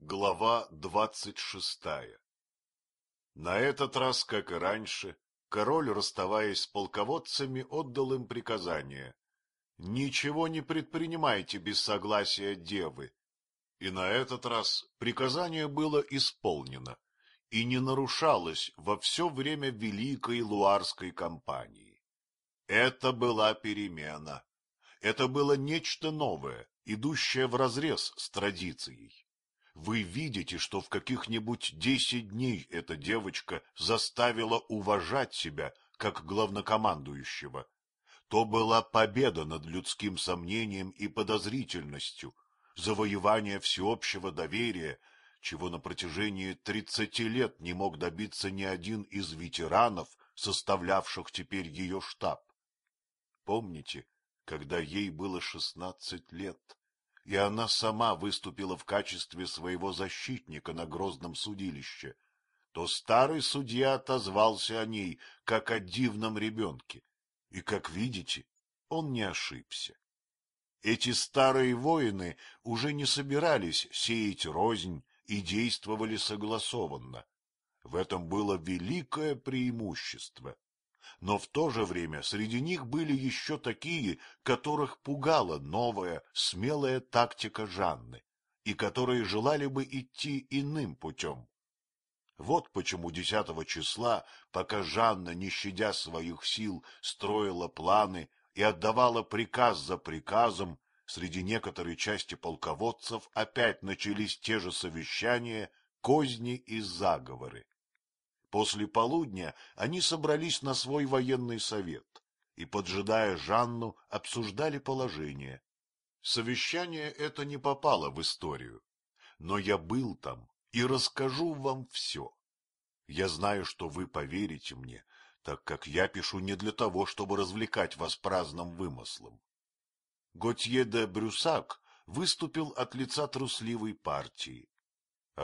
Глава двадцать шестая На этот раз, как и раньше, король, расставаясь с полководцами, отдал им приказание. Ничего не предпринимайте без согласия девы. И на этот раз приказание было исполнено и не нарушалось во все время Великой Луарской кампании. Это была перемена. Это было нечто новое, идущее вразрез с традицией вы видите, что в каких-нибудь десять дней эта девочка заставила уважать себя как главнокомандующего. То была победа над людским сомнением и подозрительностью, завоевание всеобщего доверия, чего на протяжении тридцати лет не мог добиться ни один из ветеранов, составлявших теперь ее штаб. Помните, когда ей было шестнадцать лет, и она сама выступила в качестве своего защитника на грозном судилище, то старый судья отозвался о ней, как о дивном ребенке, и, как видите, он не ошибся. Эти старые воины уже не собирались сеять рознь и действовали согласованно. В этом было великое преимущество но в то же время среди них были еще такие, которых пугала новая, смелая тактика Жанны, и которые желали бы идти иным путем. Вот почему десятого числа, пока Жанна, не щадя своих сил, строила планы и отдавала приказ за приказом, среди некоторой части полководцев опять начались те же совещания, козни и заговоры. После полудня они собрались на свой военный совет и, поджидая Жанну, обсуждали положение. Совещание это не попало в историю, но я был там и расскажу вам все. Я знаю, что вы поверите мне, так как я пишу не для того, чтобы развлекать вас праздным вымыслом. Готье де Брюсак выступил от лица трусливой партии.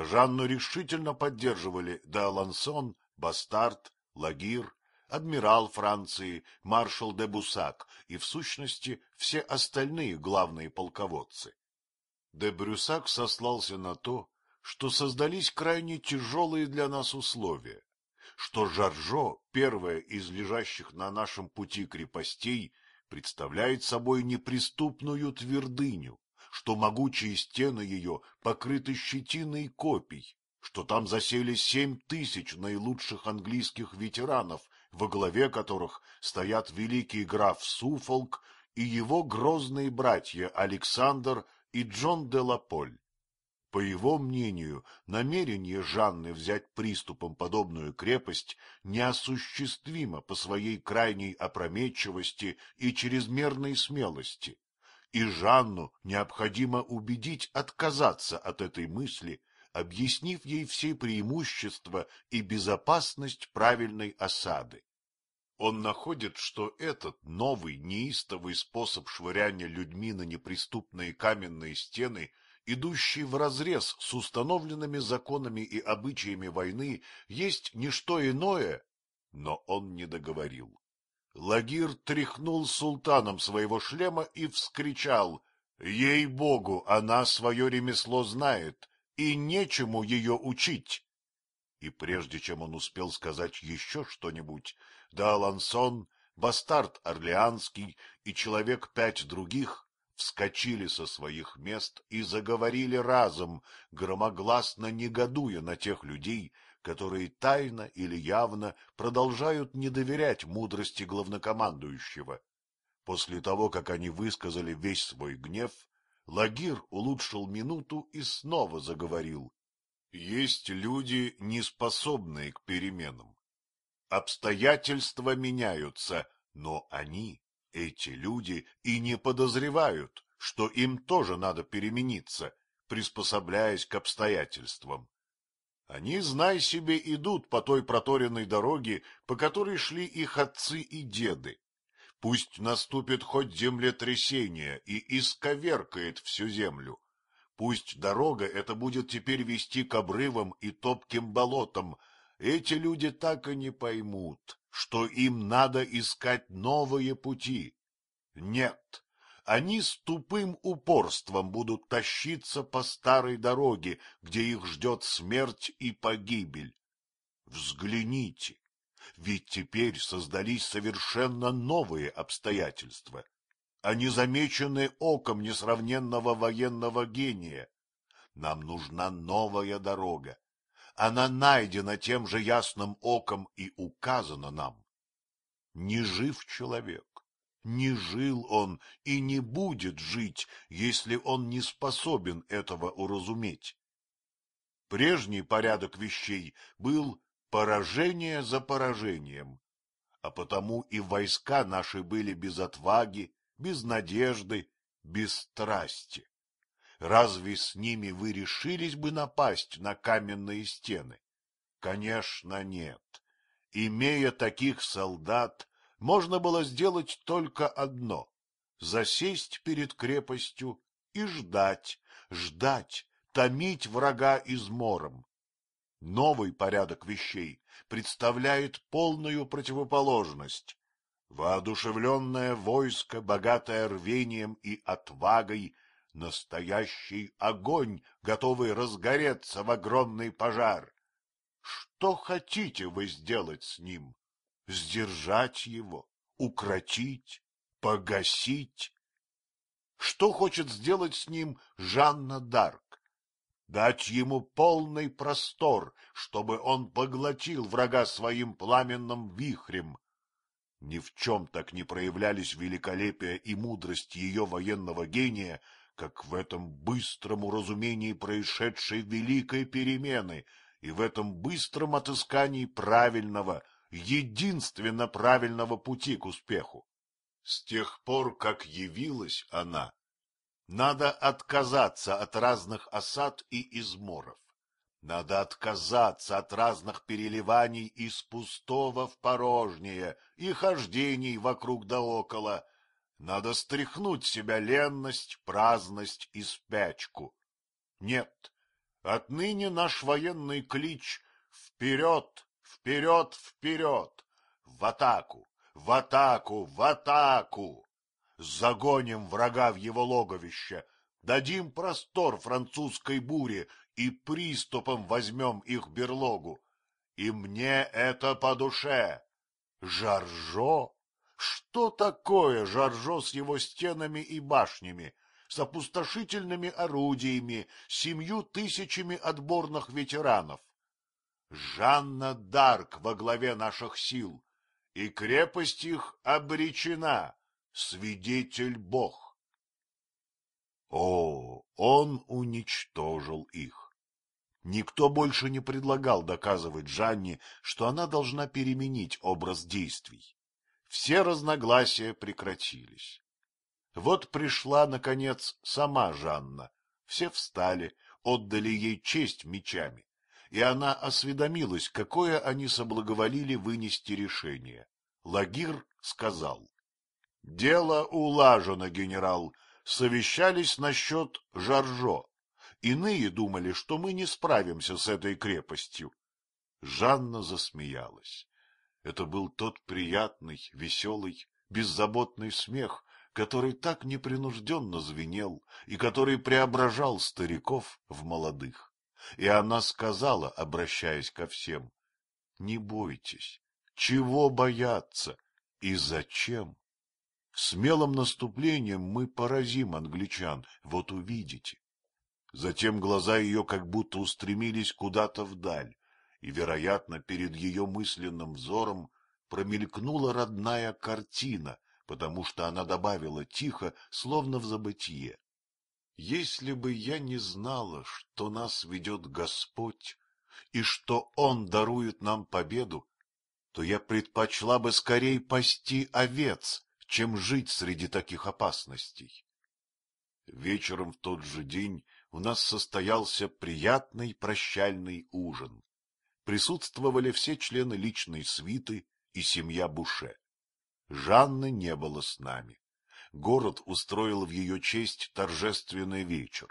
Жанну решительно поддерживали Д'Алансон, Бастард, Лагир, адмирал Франции, маршал де Бусак и, в сущности, все остальные главные полководцы. Де Брюсак сослался на то, что создались крайне тяжелые для нас условия, что Жаржо, первая из лежащих на нашем пути крепостей, представляет собой неприступную твердыню, что могучие стены ее покрыты щетиной копий, что там засели семь тысяч наилучших английских ветеранов, во главе которых стоят великий граф Суфолк и его грозные братья Александр и Джон де Лаполь. По его мнению, намерение Жанны взять приступом подобную крепость неосуществимо по своей крайней опрометчивости и чрезмерной смелости и Жанну необходимо убедить отказаться от этой мысли, объяснив ей все преимущества и безопасность правильной осады. Он находит, что этот новый неистовый способ швыряния людьми на неприступные каменные стены, идущий вразрез с установленными законами и обычаями войны, есть не что иное, но он не договорил. Лагир тряхнул султаном своего шлема и вскричал «Ей-богу, она свое ремесло знает, и нечему ее учить!» И прежде чем он успел сказать еще что-нибудь, да Алансон, бастард Орлеанский и человек пять других вскочили со своих мест и заговорили разом, громогласно негодуя на тех людей, которые тайно или явно продолжают не доверять мудрости главнокомандующего. После того, как они высказали весь свой гнев, Лагир улучшил минуту и снова заговорил. Есть люди, неспособные к переменам. Обстоятельства меняются, но они, эти люди, и не подозревают, что им тоже надо перемениться, приспособляясь к обстоятельствам. Они, знай себе, идут по той проторенной дороге, по которой шли их отцы и деды. Пусть наступит хоть землетрясение и исковеркает всю землю. Пусть дорога эта будет теперь вести к обрывам и топким болотам. Эти люди так и не поймут, что им надо искать новые пути. Нет, они с тупым упорством будут тащиться по старой дороге, где их ждет смерть и погибель. Взгляните, ведь теперь создались совершенно новые обстоятельства, они замечены оком несравненного военного гения. Нам нужна новая дорога. Она найдена тем же ясным оком и указана нам. Не жив человек, не жил он и не будет жить, если он не способен этого уразуметь. Прежний порядок вещей был поражение за поражением, а потому и войска наши были без отваги, без надежды, без страсти. Разве с ними вы решились бы напасть на каменные стены? Конечно, нет. Имея таких солдат, можно было сделать только одно — засесть перед крепостью и ждать, ждать, томить врага измором. Новый порядок вещей представляет полную противоположность. Воодушевленное войско, богатое рвением и отвагой, настоящий огонь, готовый разгореться в огромный пожар. Что хотите вы сделать с ним? Сдержать его, укротить, погасить? Что хочет сделать с ним Жанна Дарк? Дать ему полный простор, чтобы он поглотил врага своим пламенным вихрем. Ни в чем так не проявлялись великолепие и мудрость ее военного гения, как в этом быстром уразумении происшедшей великой перемены и в этом быстром отыскании правильного, единственно правильного пути к успеху. С тех пор, как явилась она, надо отказаться от разных осад и изморов. Надо отказаться от разных переливаний из пустого в порожнее и хождений вокруг да около, надо стряхнуть себя ленность, праздность и спячку. Нет, отныне наш военный клич «Вперед! Вперед! Вперед! В атаку! В атаку! В атаку!» Загоним врага в его логовище, дадим простор французской буре и приступом возьмем их берлогу. И мне это по душе. Жаржо что такое Жаржо с его стенами и башнями, с опустошительными орудиями, семью тысячами отборных ветеранов? Жанна Дарк во главе наших сил, и крепость их обречена, свидетель Бог. О, он уничтожил их. Никто больше не предлагал доказывать Жанне, что она должна переменить образ действий все разногласия прекратились. Вот пришла, наконец, сама Жанна. Все встали, отдали ей честь мечами, и она осведомилась, какое они соблаговолили вынести решение. Лагир сказал. — Дело улажено, генерал. Совещались насчет Жаржо. Иные думали, что мы не справимся с этой крепостью. Жанна засмеялась. Это был тот приятный, веселый, беззаботный смех, который так непринужденно звенел и который преображал стариков в молодых. И она сказала, обращаясь ко всем, — Не бойтесь, чего бояться и зачем? Смелым наступлением мы поразим англичан, вот увидите. Затем глаза ее как будто устремились куда-то вдаль, и, вероятно, перед ее мысленным взором промелькнула родная картина, потому что она добавила тихо, словно в забытие. Если бы я не знала, что нас ведет Господь и что Он дарует нам победу, то я предпочла бы скорее пасти овец, чем жить среди таких опасностей. Вечером в тот же день у нас состоялся приятный прощальный ужин присутствовали все члены личной свиты и семья Буше. Жанны не было с нами. Город устроил в ее честь торжественный вечер,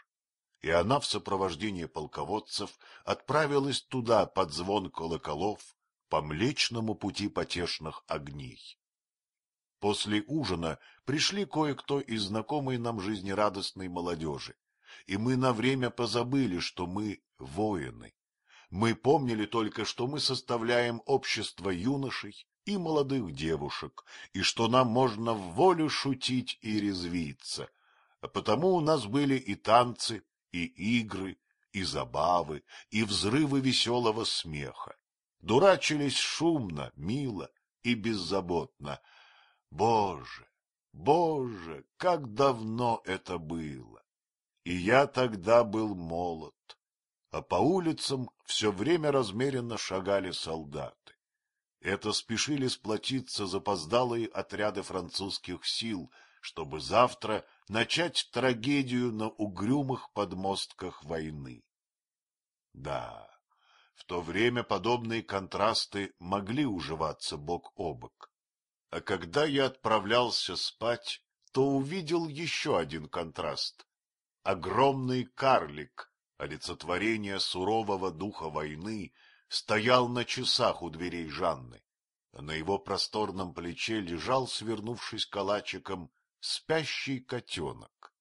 и она в сопровождении полководцев отправилась туда под звон колоколов по Млечному пути потешных огней. После ужина пришли кое-кто из знакомой нам жизнерадостной молодежи, и мы на время позабыли, что мы воины. Мы помнили только, что мы составляем общество юношей и молодых девушек, и что нам можно в волю шутить и резвиться. Потому у нас были и танцы, и игры, и забавы, и взрывы веселого смеха. Дурачились шумно, мило и беззаботно. Боже, боже, как давно это было! И я тогда был молод, а по улицам все время размеренно шагали солдаты. Это спешили сплотиться запоздалые отряды французских сил, чтобы завтра начать трагедию на угрюмых подмостках войны. Да, в то время подобные контрасты могли уживаться бок о бок. А когда я отправлялся спать, то увидел еще один контраст. Огромный карлик, олицетворение сурового духа войны, стоял на часах у дверей Жанны, на его просторном плече лежал, свернувшись калачиком, спящий котенок.